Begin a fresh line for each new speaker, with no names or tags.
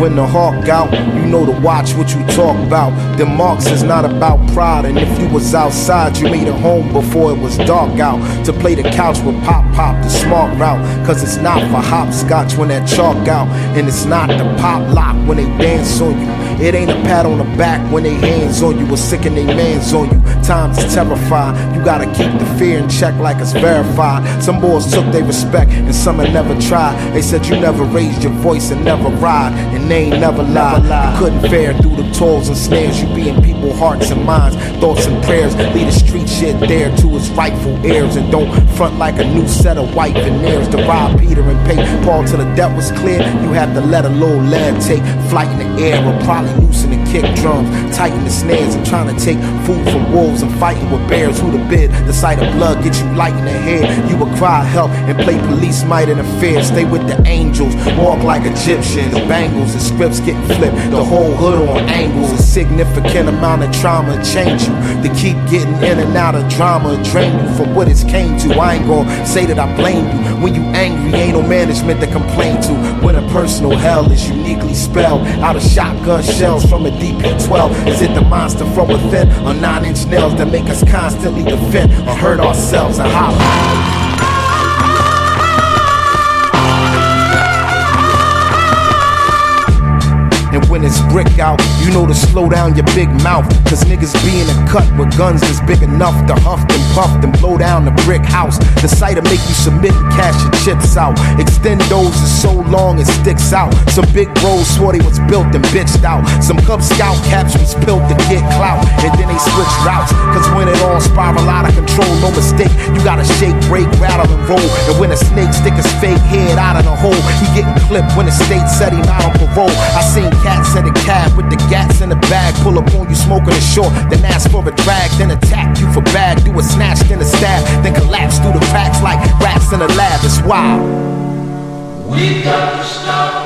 when the hawk out, you know to watch what you talk about. The marks is not about pride, and if you was outside, you made it home before it was dark out. To play the couch with pop pop, the smart route, cause it's not for hopscotch when that chalk out, and it's not the pop lock when they dance on you. It ain't a pat on the back when they hands on you or sicken they mans on you. Times is terrified. You gotta keep the fear in check like it's verified. Some boys took their respect and some had never tried. They said you never raised your voice and never ride, and they ain't never lied. You couldn't fare through the toils and snares. You be in people's hearts and minds, thoughts and prayers. Lead the street shit there to its rightful heirs and don't front like a new set of white veneers to rob Peter and pay Paul till the debt was clear. You had to let a little lead take flight in the air or probably loosen the kick drums, tighten the snares. I'm trying to take food from wolves and fighting with bears. Who the bid? The sight of blood get you light in the head. You would cry help and play police might interfere. Stay with the angels, walk like Egyptians. Bangles and scripts getting flipped. The whole hood on angles. A significant amount of trauma change you. To keep getting in and out of drama, drain you from what it's came to. I ain't gonna say that I blame you. When you angry, ain't no management to complain to. When a personal hell is uniquely spelled out of shotgun shells from a DP12? Is it the monster from within or nine inch nails that make us constantly defend or hurt ourselves and holler? And when it's brick out, you know to slow down your big mouth. Cause niggas be in a cut with guns that's big enough to huff and puff and blow down the brick house. The sight'll make you submit and cash your chips out. Extendos is so long it sticks out. Some big bros swore they was built and bitched out. Some Cub Scout caps was built to get clout. And then they switch routes. Cause when it all spiral out of control, no mistake, you gotta shake, break, rattle, and roll. And when a snake stick his fake head out of the hole, he getting clipped when the state said him out on parole. I seen cats at a cab with the gats in the bag, pull up on you smoking a short, then ask for a drag, then attack you for bag, do a snatch, then a stab, then collapse through the cracks like rats in a lab. It's wild.
We got to stop.